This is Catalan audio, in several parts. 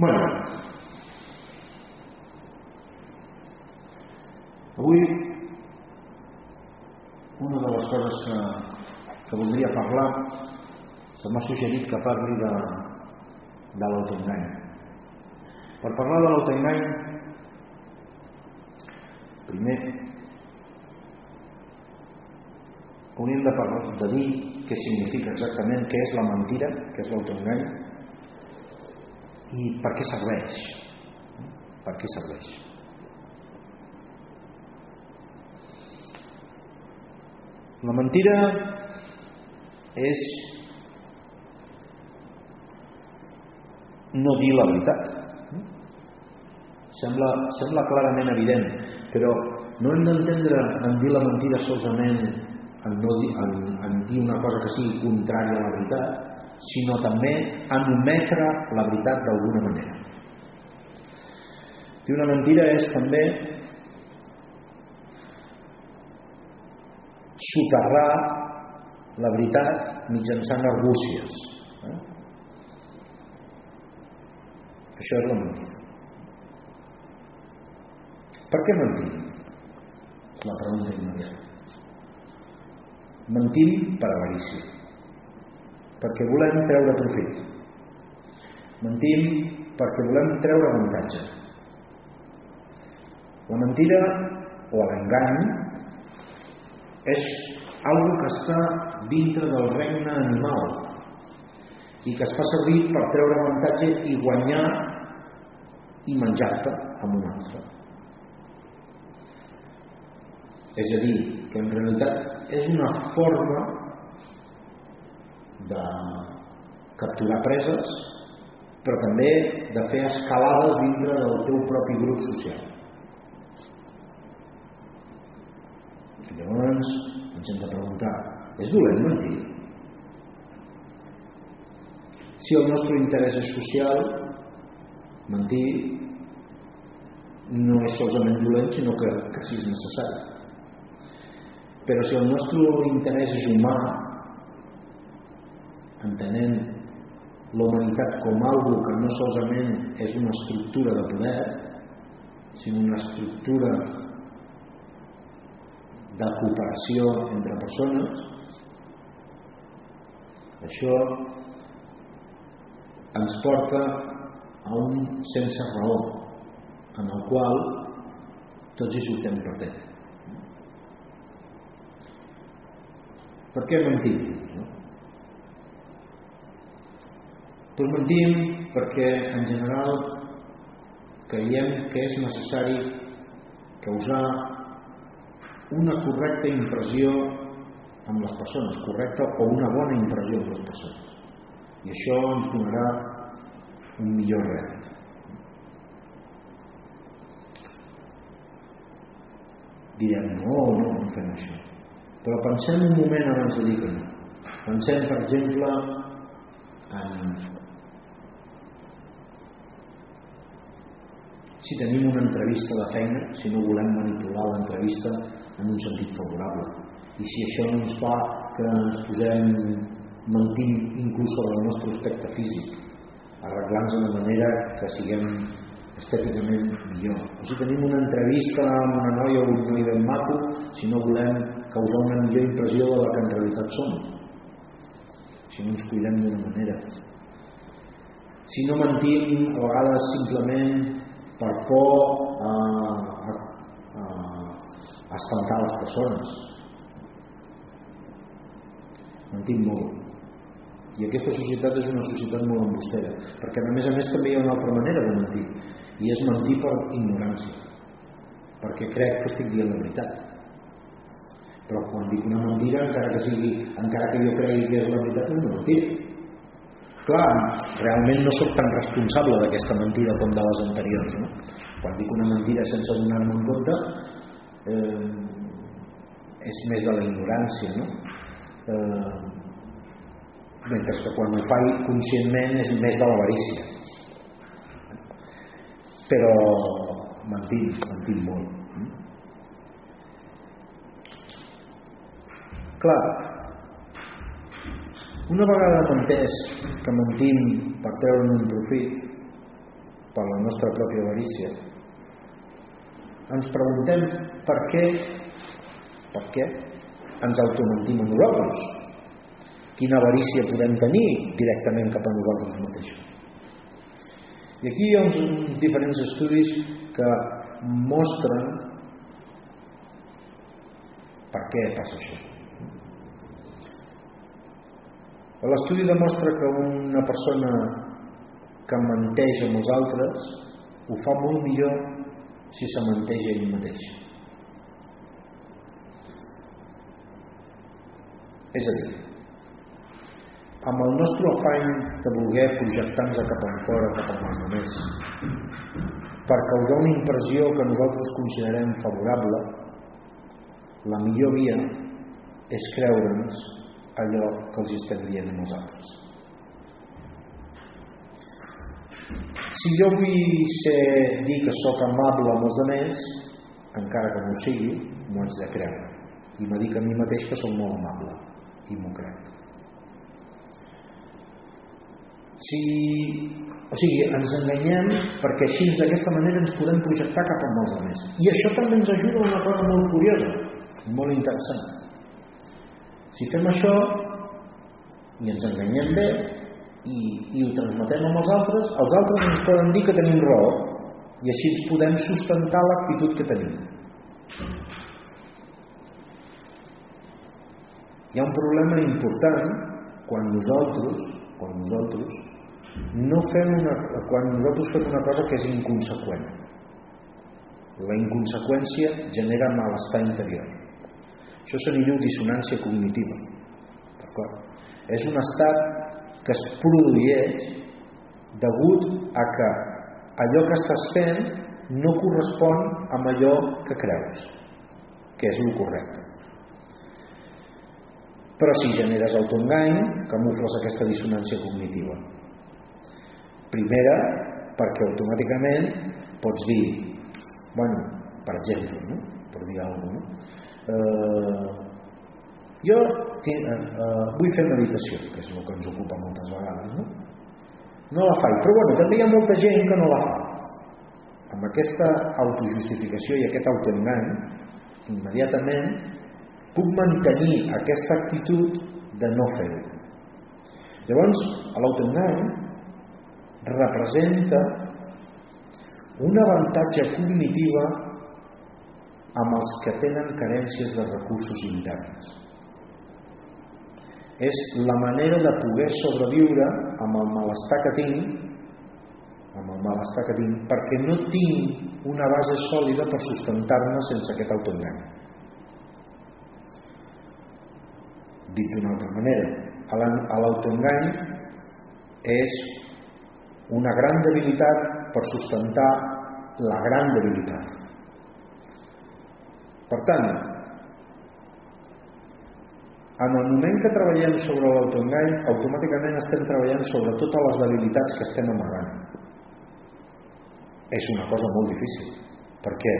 Bueno, avui una de les coses que, que voldria parlar se m'ha suggerit que parli de, de l'autoengany. Per parlar de l'autoengany, primer hauríem de, parlar, de dir què significa exactament, què és la mentira, què és l'autoengany i per què serveix. Per què serveix? La mentira és no dir la veritat. Sembla, sembla clarament evident, però no hem d'entendre en dir la mentira solament en, no dir, en, en dir una cosa que sigui contrària a la veritat, sinó també en ometre la veritat d'alguna manera. Dir una mentira és també soterrar la veritat mitjançant argúcies. Eh? Això és la mentida. Per què mentim? La pregunta immediata. Mentim per avarícia. Perquè volem treure profit. Mentim perquè volem treure avantatge. La mentira o l'engany és algo que està dintre del regne animal i que es fa servir per treure avantatge i guanyar i menjar-te amb un altre. És a dir, que en realitat és una forma de capturar preses, però també de fer escalades dintre del teu propi grup social. I llavors ens hem de preguntar, és dolent mentir? Si el nostre interès és social, mentir no és solament dolent, sinó que, que sí és necessari. Però si el nostre interès és humà, entenent la humanitat com algo que no solament és una estructura de poder, sinó una estructura de cooperació entre persones, això ens porta a un sense raó, en el qual tots hi sortem perdent. Per què mentim? Mentim perquè en general creiem que és necessari causar una correcta impressió amb les persones, correcta o una bona impressió amb les persones. I això ens donarà un millor rèdit. Direm, no, no, no fem això. Però pensem un moment abans de dir que no. Pensem, per exemple, en si tenim una entrevista de feina, si no volem manipular l'entrevista en un sentit favorable. I si això no ens fa que ens posem mentint inclús sobre el nostre aspecte físic, arreglant-nos de manera que siguem estèticament millor. O si tenim una entrevista amb una noia o un noi ben maco, si no volem causar una millor impressió de la que en realitat som. Si no ens cuidem d'una manera. Si no mentim, a vegades simplement per por a, a, a, espantar les persones. Mentim molt. I aquesta societat és una societat molt embustera, perquè a més a més també hi ha una altra manera de mentir, i és mentir per ignorància, perquè crec que estic dient la veritat. Però quan dic una mentira, encara que sigui, encara que jo cregui que és la veritat, és una mentira. Clar, realment no sóc tan responsable d'aquesta mentira com de les anteriors, no? Quan dic una mentira sense donar-me en compte, eh, és més de la ignorància, no? Eh, mentre que quan ho faig conscientment és més de l'avarícia però mentim, mentim molt clar una vegada entès que mentim per treure'n un profit per la nostra pròpia avarícia, ens preguntem per què, per què ens automentim a nosaltres. Quina avarícia podem tenir directament cap a nosaltres mateixos. I aquí hi ha uns diferents estudis que mostren per què passa això. L'estudi demostra que una persona que menteix amb els altres ho fa molt millor si se menteix ell mateix. És a dir, amb el nostre afany de voler projectar-nos cap enfora, cap als altres, per causar una impressió que nosaltres considerem favorable, la millor via és creure'ns allò que els estem dient a nosaltres. Si jo vull ser, dir que sóc amable amb els altres, encara que no ho sigui, m'ho haig de creure. I me dic a mi mateix que sóc molt amable. I m'ho crec. Si, o sigui, ens enganyem perquè així d'aquesta manera ens podem projectar cap amb els altres. I això també ens ajuda a una cosa molt curiosa, molt interessant. Si fem això i ens enganyem bé, i, i ho transmetem amb els altres, els altres ens poden dir que tenim raó i així ens podem sustentar l'actitud que tenim. Hi ha un problema important quan nosaltres, quan nosaltres no fem una, quan nosaltres fem una cosa que és inconseqüent. La inconseqüència genera malestar interior. Això se n'hi diu dissonància cognitiva. És un estat que es produeix degut a que allò que estàs fent no correspon amb allò que creus, que és el correcte. Però si generes autoengany, camufles aquesta dissonància cognitiva. Primera, perquè automàticament pots dir, bueno, per exemple, no? per dir alguna cosa, no? Eh, jo uh, uh, vull fer meditació, que és el que ens ocupa moltes vegades, no? No la faig, però bueno, també hi ha molta gent que no la fa. Amb aquesta autojustificació i aquest autoengany, immediatament puc mantenir aquesta actitud de no fer-ho. Llavors, l'autoengany representa un avantatge cognitiva amb els que tenen carències de recursos interns. És la manera de poder sobreviure amb el malestar que tinc amb el malestar que tinc perquè no tinc una base sòlida per sustentar-me sense aquest autoengany. Dit d'una altra manera l'autoengany és una gran debilitat per sustentar la gran debilitat per tant en el moment que treballem sobre l'autoengany, automàticament estem treballant sobre totes les debilitats que estem amagant. És una cosa molt difícil, perquè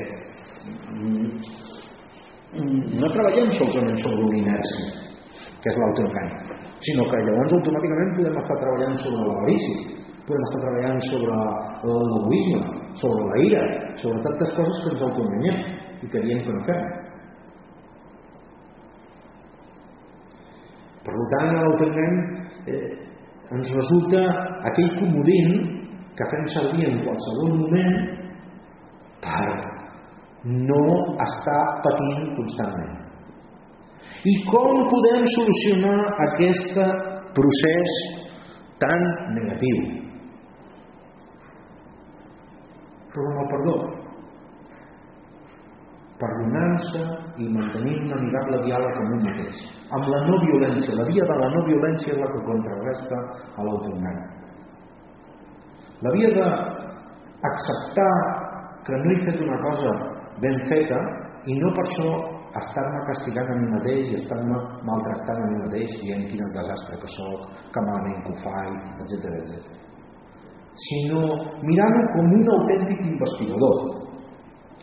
no treballem solament sobre l'inèrcia, que és l'autoengany, sinó que llavors automàticament podem estar treballant sobre l'avarícia, podem estar treballant sobre l'egoisme, sobre la ira, sobre tantes coses que ens autoenganyem i que diem que no fem. Per tant, l'autoengany eh, ens resulta aquell comodín que fem servir en qualsevol moment per no estar patint constantment. I com podem solucionar aquest procés tan negatiu? Però amb el perdó perdonant-se i mantenint un amigable diàleg amb un mateix. Amb la no violència. La via de la no violència és la que contrarresta a l'autoengany. La via d'acceptar que no he fet una cosa ben feta i no per això estar-me castigant a mi mateix i estar-me maltractant a mi mateix dient quin desastre que sóc, que malament que ho faig, etc etc. Sinó mirant-ho com un autèntic investigador,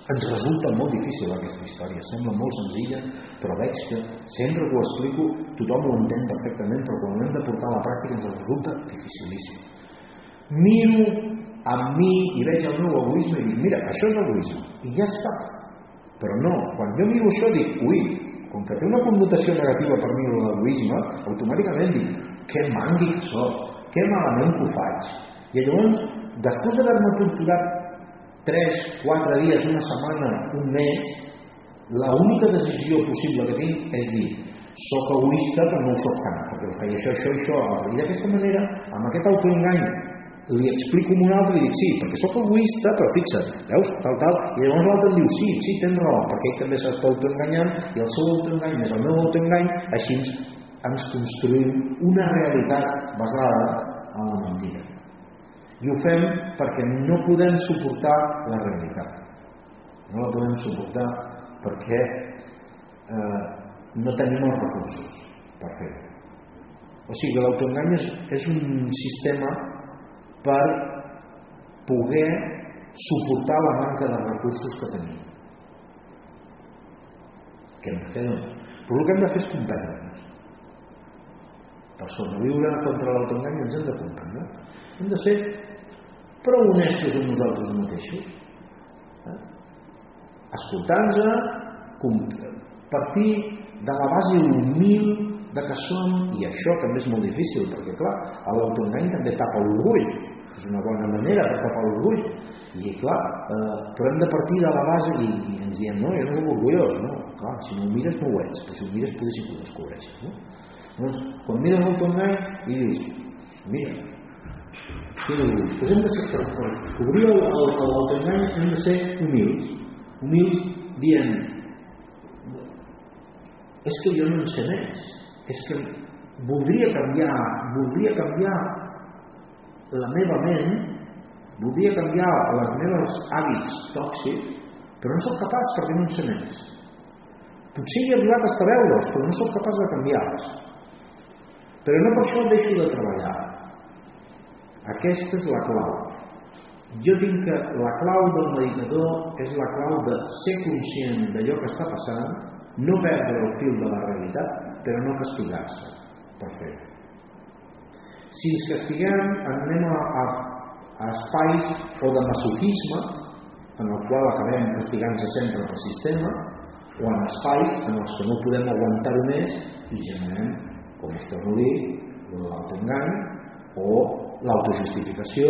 ens resulta molt difícil aquesta història, sembla molt senzilla, però veig que sempre que ho explico tothom ho entén perfectament, però quan ho hem de portar a la pràctica ens resulta dificilíssim. Miro amb mi i veig el meu egoisme i dic, mira, això és egoisme. I ja està. Però no, quan jo miro això dic, ui, com que té una connotació negativa per mi l'egoisme, automàticament dic, que mangui que soc, que malament que ho faig. I llavors, després d'haver-me torturat 3, 4 dies, una setmana, un mes, la única decisió possible que tinc és dir soc egoista però no ho soc tant, perquè feia això, això això. I d'aquesta manera, amb aquest autoengany, li explico un altre i dic sí, perquè sóc egoista, però fixa't, veus, tal, tal, i llavors l'altre diu sí, sí, tens raó, perquè ell també s'està autoenganyant i el seu autoengany és el meu autoengany, així ens construïm una realitat basada en la mentida. I ho fem perquè no podem suportar la realitat. No la podem suportar perquè eh, no tenim els recursos per fer-ho. O sigui, l'autoengany és, és un sistema per poder suportar la manca de recursos que tenim. Què hem de fer, doncs? Però el que hem de fer és comprendre'ns. Per sobreviure contra l'autoengany ens hem de comprendre. Hem de ser prou honestos amb nosaltres mateixos. Eh? Escoltar-nos, partir de la base humil de que som, i això també és molt difícil, perquè clar, l'autoengany també tapa l'orgull, és una bona manera de tapar l'orgull, i clar, eh, però hem de partir de la base i, i ens diem, no, jo no soc orgullós, no, clar, si no ho mires no ho ets, però si ho mires potser sí que ho descobreixes, no? Doncs, quan mires l'autoengany i dius, mira, dius? Doncs hem de ser, per, per cobrir l'autoengany hem de ser humils, humils dient, és que jo no en sé més, és que voldria canviar, voldria canviar la meva ment, voldria canviar els meus hàbits tòxics, però no sóc capaç perquè no en sé més. Potser hi he arribat a veure'ls, però no sóc capaç de canviar-los. Però no per això deixo de treballar. Aquesta és la clau. Jo tinc que la clau del meditador és la clau de ser conscient d'allò que està passant, no perdre el fil de la realitat, però no castigar-se per fer-ho. Si ens castiguem, anem a, a, a espais o de masoquisme, en el qual acabem castigant-se sempre pel sistema, o en espais en els que no podem aguantar-ho més i generem, com es torno a dir, l'autoengany o l'autojustificació,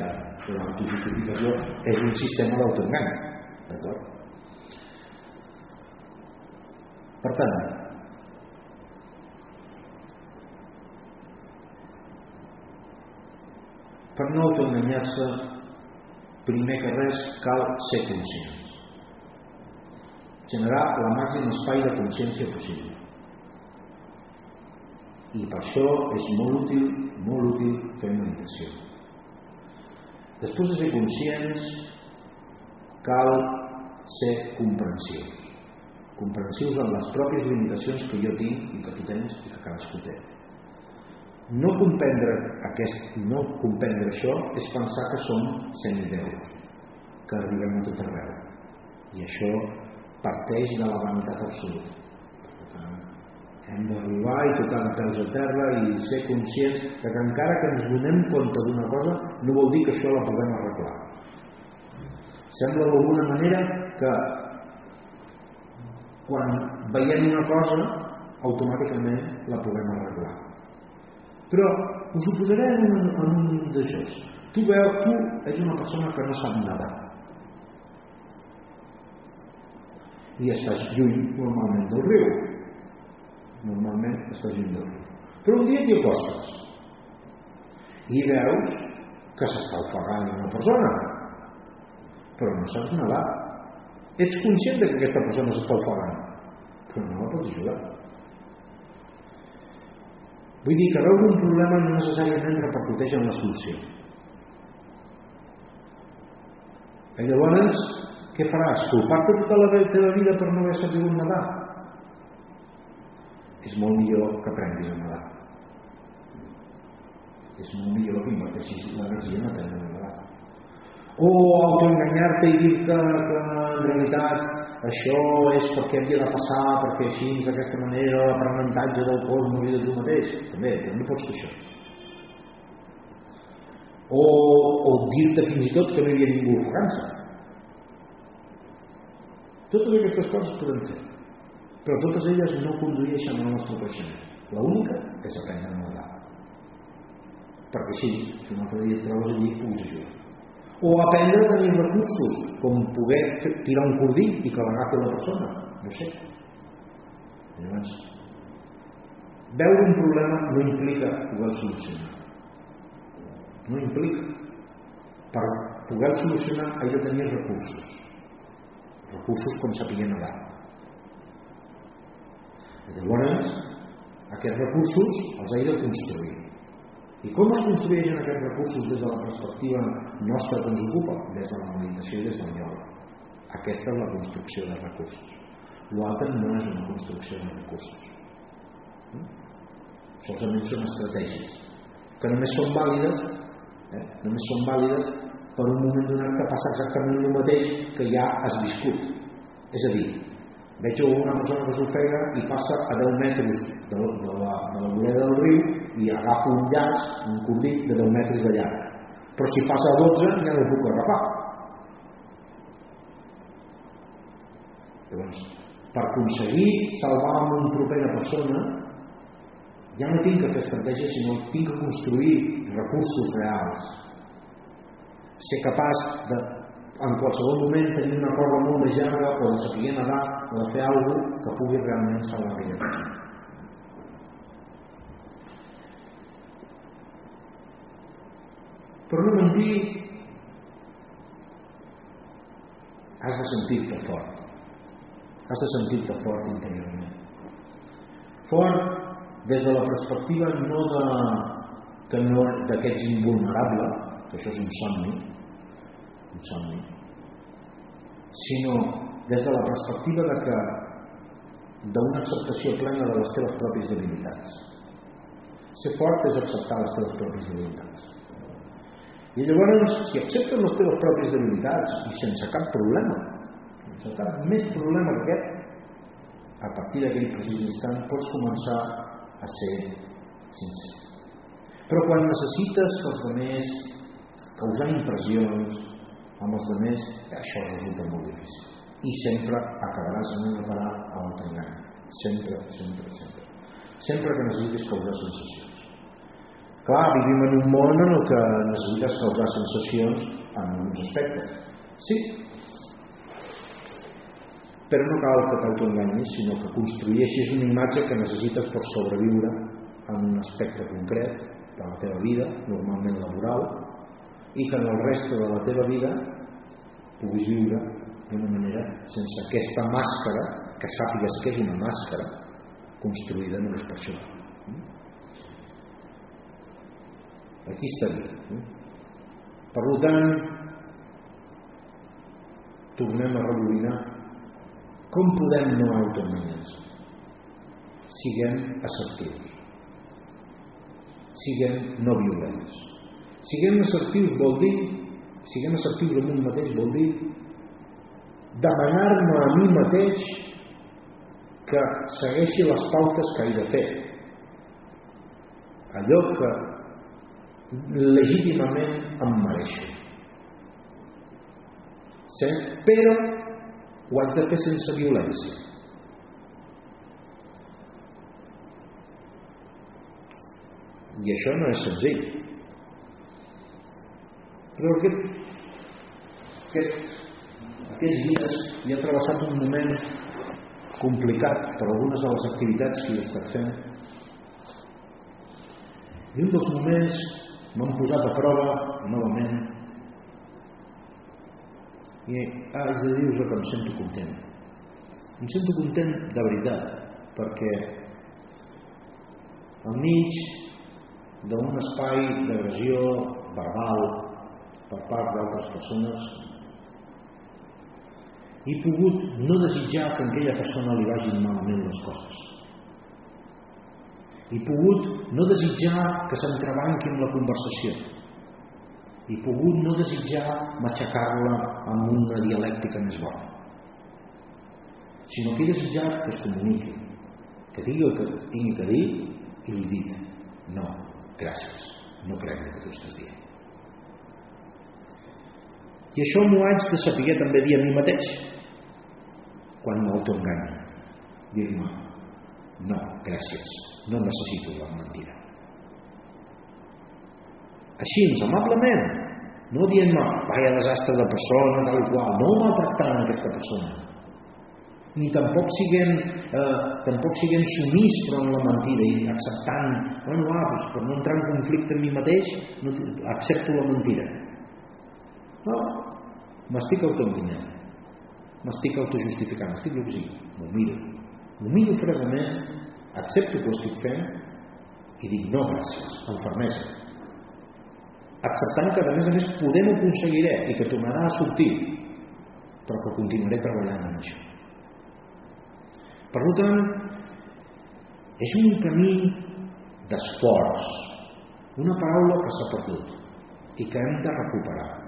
l'autojustificació és un sistema d'autoengany. D'acord? Per tant, Per no autoenganyar-se, primer que res cal ser conscients. Generar la màxim espai de consciència possible. I per això és molt útil, molt útil fer meditació. Després de ser conscients, cal ser comprensius. Comprensius en les pròpies limitacions que jo tinc i que tu tens i que cadascú té. No comprendre, aquest, no comprendre això és pensar que som semideus, que arribem a tot arreu. I això parteix de la vanitat absoluta. Hem d'arribar i tocar de peus a terra i ser conscients que, que encara que ens donem compte d'una cosa no vol dir que això la puguem arreglar. Sembla d'alguna manera que quan veiem una cosa automàticament la puguem arreglar però us ho posaré en un, en un de jocs. Tu veu, tu ets una persona que no sap nedar. I estàs lluny normalment del riu. Normalment estàs lluny del riu. Però un dia t'hi acostes i veus que s'està ofegant una persona, però no saps nedar. Ets conscient de que aquesta persona s'està ofegant, però no la pots ajudar. Vull dir que veure un problema no necessàriament repercuteix en la solució. I llavors, què faràs? Culpar-te tota la teva vida per no haver sabut nedar? És molt millor que aprenguis a nedar. És molt millor que inverteixis l'energia en aprendre a nedar. O autoenganyar-te i dir que, en realitat això és perquè havia de passar, perquè així, d'aquesta manera, l'aprenentatge del cosmos i de tu mateix. També, no pots fer això. O, o dir-te fins i tot que no hi havia ningú a França. Totes aquestes coses podem fer, però totes elles no condueixen al nostre creixement. L'única és aprendre a nedar. Perquè així, si un altre dia et trobes allí, puguis ajudar. O aprendre a tenir recursos, com poder tirar un cordí i que l'agafi la persona. No sé. Llavors, veure un problema no implica poder solucionar. No implica. Per poder solucionar he de tenir recursos. Recursos com sapiguem nedar. Llavors, aquests recursos els he de construir. I com es construeixen aquests recursos des de la perspectiva nostra que ens ocupa? Des de la meditació i des del ioga. Aquesta és la construcció de recursos. L'altre no és una construcció de recursos. Mm? Solament són estratègies que només són vàlides eh? només són vàlides per un moment donat que passa exactament el mateix que ja has viscut. És a dir, veig una persona que s'ofega i passa a 10 metres de, de, la, de la vorera del riu i agafa un llaç, un cordit de 10 metres de llarg. Però si passa a 12 ja no el puc agafar. Llavors, per aconseguir salvar amb una propera persona ja no tinc que estratègia, sinó que tinc que construir recursos reals. Ser capaç de en qualsevol moment tenir una corda molt més llarga o de saber nedar o fer alguna cosa que pugui realment salvar vida. Però no mentir has de sentir-te fort. Has de sentir-te fort interiorment. Fort des de la perspectiva no de que no d'aquest invulnerable, que això és un somni, un somni, sinó des de la perspectiva de que d'una acceptació plena de les teves pròpies debilitats. Ser fort és acceptar les teves pròpies debilitats. I llavors, si acceptes les teves pròpies debilitats i sense cap problema, sense cap més problema que aquest, a partir d'aquell precís instant pots començar a ser sincer. Però quan necessites que els altres causar impressions, amb els altres, això resulta molt difícil. I sempre acabaràs en una parada a l'autoengany. Sempre, sempre, sempre. Sempre que necessites causar sensacions. Clar, vivim en un món en que necessites causar sensacions en uns aspectes. Sí, però no cal que t'autoenganyis, sinó que construeixis una imatge que necessites per sobreviure en un aspecte concret de la teva vida, normalment laboral, i que en el reste de la teva vida puguis viure d'una manera sense aquesta màscara, que sàpigues que és una màscara, construïda només per això. Aquí estaria. Per tant, tornem a rebobinar. Com podem no autoenganyar-nos? Siguem assertius. Siguem no violents Siguem assertius vol dir, siguem assertius amb un mateix vol dir demanar-me a mi mateix que segueixi les pautes que he de fer. Allò que legítimament em mereixo. Sí? Però ho haig de fer sense violència. I això no és senzill. Però aquest, aquest, aquests dies hi ha travessat un moment complicat per algunes de les activitats que hi he estat fent. I un dels moments m'han posat a prova novament i haig de dir-vos que em sento content. Em sento content de veritat, perquè al mig d'un espai d'agressió verbal, per part d'altres persones he pogut no desitjar que a aquella persona li vagin malament les coses. He pogut no desitjar que s'entrebanqui amb la conversació. He pogut no desitjar matxacar-la amb una dialèctica més bona. Sinó que he desitjat que es comuniqui, que digui el que tingui que dir i li dit, no, gràcies, no crec que tu estàs dient. I això m'ho haig de saber també dir a mi mateix quan m'autoenganyo. Dir-me, no, gràcies, no necessito la mentida. Així, amablement, no dient-me, vaya desastre de persona, tal qual, no maltractant aquesta persona, ni tampoc siguent, eh, tampoc siguent sumís però en la mentida i acceptant, bueno, ah, doncs per no entrar en conflicte amb mi mateix, no, accepto la mentida. No, m'estic autoenganyant, m'estic autojustificant, estic sí, m'ho miro, m'ho miro fredament, accepto que ho estic fent i dic no gràcies, amb fermesa. Acceptant que a més a més podem aconseguiré i que tornarà a sortir, però que continuaré treballant en això. Per tant, és un camí d'esforç, una paraula que s'ha perdut i que hem de recuperar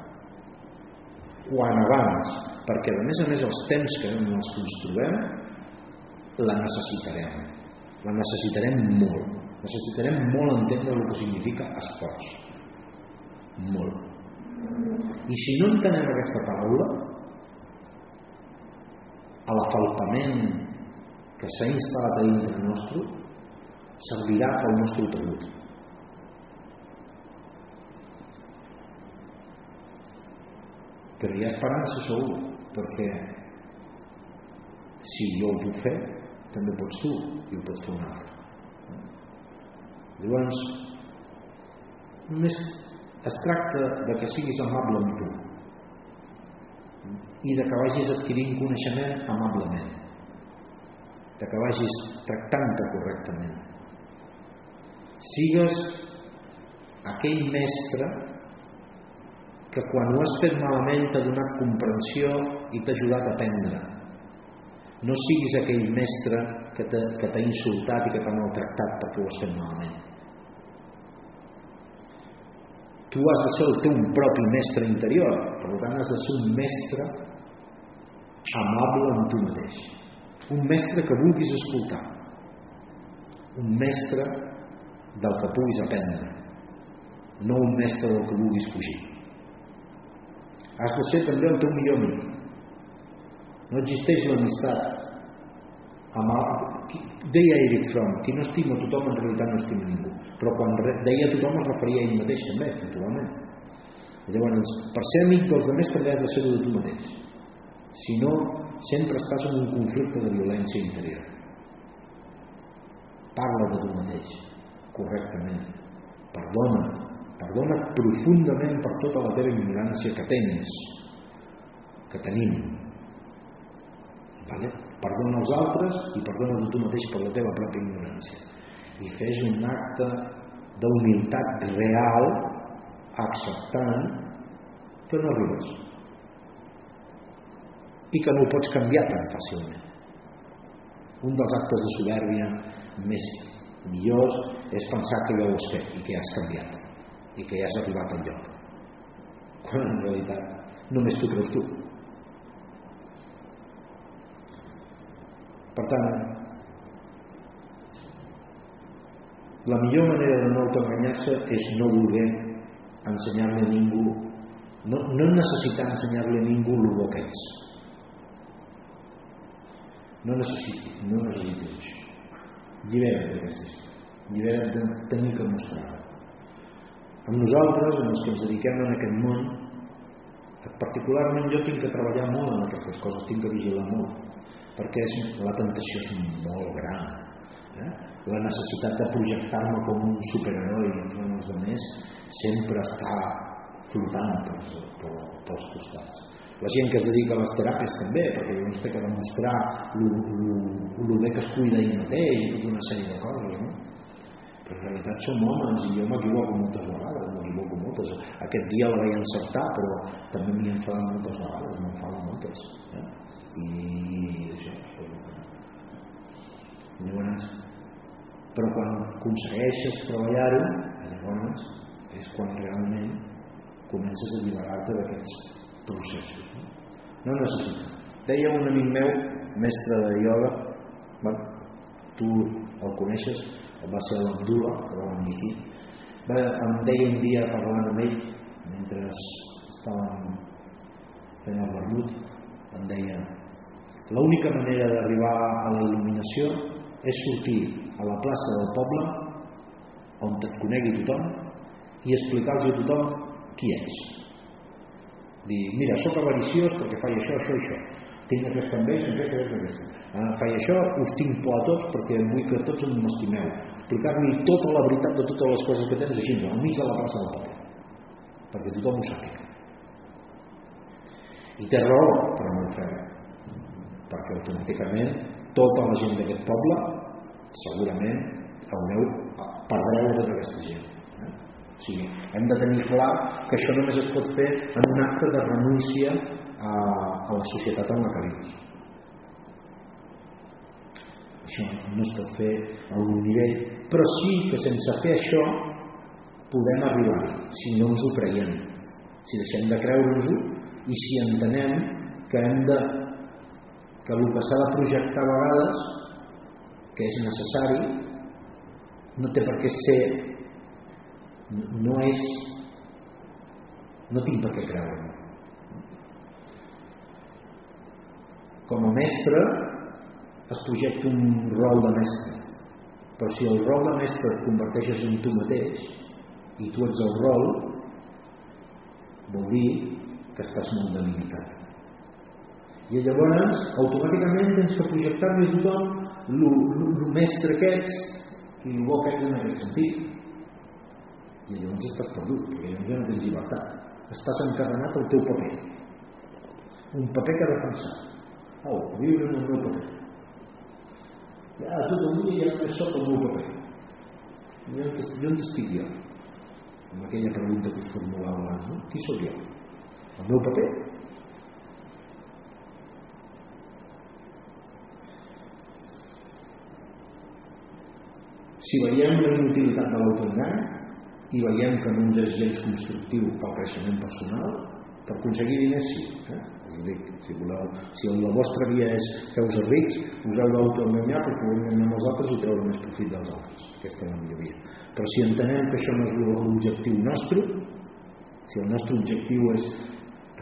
quan abans, perquè a més a més els temps que en els ens la necessitarem. La necessitarem molt. Necessitarem molt entendre el que significa esforç. Molt. I si no entenem aquesta paraula, a l'afalpament que s'ha instal·lat a dintre nostre servirà pel nostre uterut però hi ha esperança segur perquè si jo ho puc fer també pots tu i ho pots fer un altre. Llavors només es tracta de que siguis amable amb tu i de que vagis adquirint coneixement amablement de que vagis tractant-te correctament. Sigues aquell mestre que quan ho has fet malament t'ha donat comprensió i t'ha ajudat a aprendre. No siguis aquell mestre que t'ha insultat i que t'ha maltractat perquè ho has fet malament. Tu has de ser el teu propi mestre interior, per tant has de ser un mestre amable amb tu mateix. Un mestre que vulguis escoltar. Un mestre del que puguis aprendre. No un mestre del que vulguis fugir. Has de ser també el teu millor amic. No existeix l'amistat. Deia Eric Fromm, qui no estima tothom en realitat no estima ningú. Però quan deia tothom es referia a ell mateix també, naturalment. Llavors, per ser amic dels altres també has de ser-ho de tu mateix. Si no, sempre estàs en un conflicte de violència interior. Parla de tu mateix, correctament. Perdona, Perdona profundament per tota la teva ignorància que tens, que tenim. Vale? Perdona els altres i perdona tu mateix per la teva pròpia ignorància. I fes un acte d'humilitat real acceptant que no arribes i que no ho pots canviar tan fàcilment. Un dels actes de soberbia més millors és pensar que ja ho has fet i que ja has canviat i que ja has arribat al lloc. Quan en realitat només t'ho creus tu. Per tant la millor manera de no autoenganyar-se és no voler ensenyar-li a ningú. No, no necessitar ensenyar-li a ningú el bo que ets no necessitis no necessitis. Llibera't d'aquestes llibera't de tenir que mostrar amb nosaltres, amb els que ens dediquem en aquest món, particularment jo tinc que treballar molt en aquestes coses, tinc que vigilar molt, perquè és, la tentació és molt gran. Eh? La necessitat de projectar-me com un superheroi enfront dels altres sempre està flotant pels, pels, pels costats. La gent que es dedica a les teràpies també, perquè llavors té que demostrar el bé que es cuida ell mateix i tota una sèrie de coses. No? En realitat som homes i jo m'equivoco moltes vegades, m'equivoco moltes. Aquest dia la vaig encertar, però també m'hi enfadat moltes vegades, m'enfado moltes. Eh? I això, llavors, però quan aconsegueixes treballar-ho, llavors és quan realment comences a alliberar-te d'aquests processos. No, no necessita. Deia un amic meu, mestre de ioga, bueno, tu el coneixes, va ser l'Abdullah, que va venir aquí, va, em deia un dia parlant amb ell, mentre estàvem fent el vermut, em deia l'única manera d'arribar a la il·luminació és sortir a la plaça del poble on et conegui tothom i explicar-los a tothom qui ets. Dir, mira, sóc avariciós perquè faig això, això i això. Tinc aquesta enveja, aquesta, aquesta, aquesta. Ah, faig això, us tinc por a tots perquè vull que tots m'estimeu. Explicar-li tota la veritat de totes les coses que tens així, al mig de la plaça del poble. Perquè tothom ho sàpiga. I té raó per no ho fer. Perquè automàticament tota la gent d'aquest poble segurament haureu perdreu tota aquesta gent. Eh? O sigui, hem de tenir clar que això només es pot fer en un acte de renúncia a, a la societat en la que vius. Això no es pot fer a un nivell, però sí que sense fer això podem arribar si no ens ho creiem, si deixem de creure-nos-ho i si entenem que hem de que el que s'ha de projectar a vegades que és necessari no té per què ser no és no tinc per què creure com a mestre es projecta un rol de mestre. Però si el rol de mestre et converteixes en tu mateix i tu ets el rol vol dir que estàs molt delimitat. I llavors automàticament tens que projectar-li a tothom el mestre que ets i el bo que ets en aquest sentit. I llavors estàs perdut perquè llavors ja no tens llibertat. Estàs encadenat al teu paper. Un paper que defensar oh, viure en el meu paper ja tot el dia ja només soc el meu paper i on estic jo amb aquella pregunta que us formulava abans no? qui sóc jo? el meu paper? Si veiem la inutilitat de l'autoengany i veiem que no ens és gens constructiu pel creixement personal, per aconseguir diners sí. Eh? Us dic, si voleu, si la vostra via és fer-vos rics, us heu d'autoenganyar perquè podeu enganyar els altres i treure més profit dels altres. Aquesta és la millor via. Però si entenem que això no és l'objectiu nostre, si el nostre objectiu és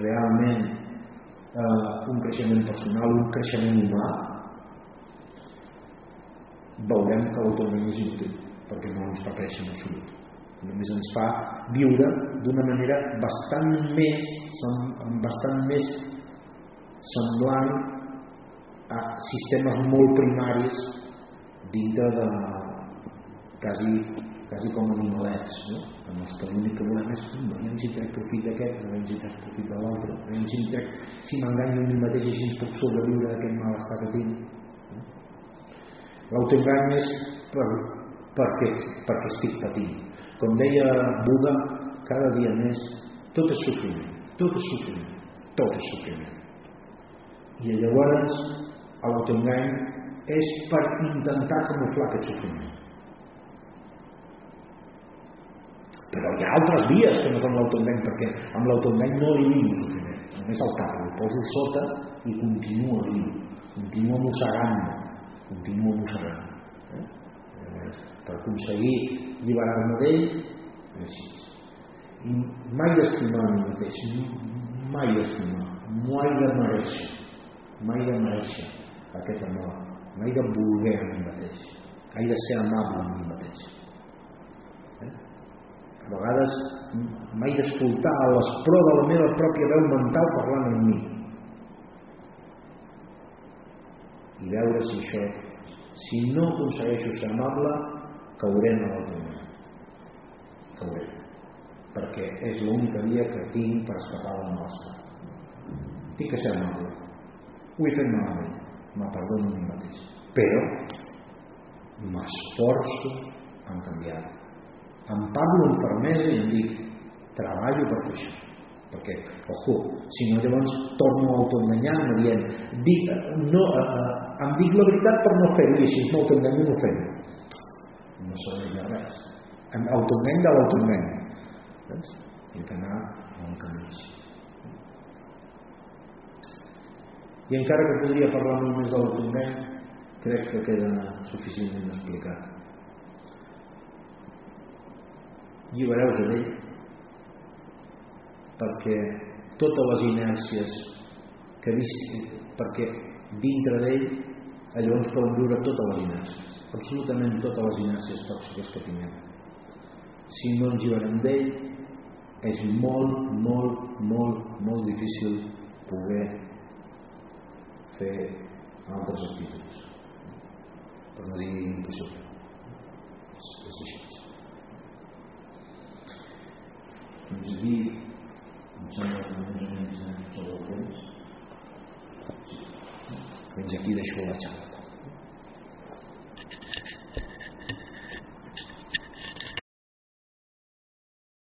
realment eh, un creixement personal, un creixement humà, veurem que l'autonomia és inútil perquè no ens fa créixer en absolut només ens fa viure d'una manera bastant més bastant més semblant a sistemes molt primaris dintre de quasi, quasi com animalets no? en els que l'únic que volem és veiem si trec profit d'aquest veiem si trec profit de l'altre veiem si, trec, si m'enganyo a mi mateix si puc sobreviure d'aquest malestar que tinc L'autoengany és per, perquè, perquè estic patint. Com deia Buda, cada dia més tot és sofriment, tot és sofriment, tot és sofriment. I llavors l'autoengany és per intentar camuflar aquest sofriment. Però hi ha altres vies que no són l'autoengany, perquè amb l'autoengany no elimino el sofriment, només el cap, el poso sota i continuo allí, continuo mossegant continuo mossegant. Eh? per aconseguir lliberar-me d'ell així. I mai estimar a mi mateix. Mai estimar. Mai de mereixer mai de mereixer aquest amor mai de voler a mi mateix mai de ser amable a mi mateix eh? a vegades mai d'escoltar a l'espró de la meva pròpia veu mental parlant amb mi i veure si això, si no aconsegueixo ser amable, cauré en l'autonomia. Cauré. Perquè és l'única via que tinc per escapar del nostre. Tinc que ser amable. Ho he fet malament. Me perdono a mi mateix. Però m'esforço en canviar. Em parlo amb fermesa i em dic treballo per fer això perquè, ojo, si no llavors torno a autoenganyar-me dient dic, no, eh, em dic la veritat per no fer-ho i així és molt engany no fer no serveix de res autoengany de l'autoengany doncs hem d'anar a un camí i encara que podria parlar molt més de l'autoengany crec que queda suficientment explicat llibereu-vos d'ell perquè totes les inèrcies que visqui, perquè dintre d'ell allò ens fa viure totes les inèrcies, absolutament totes les inèrcies tòxiques que tinguem. Si no ens lliberem d'ell, és molt, molt, molt, molt difícil poder fer altres actituds. Per no dir impossible. És, és així. Doncs aquí em sembla que més o menys sobre el temps fins aquí deixo la xapa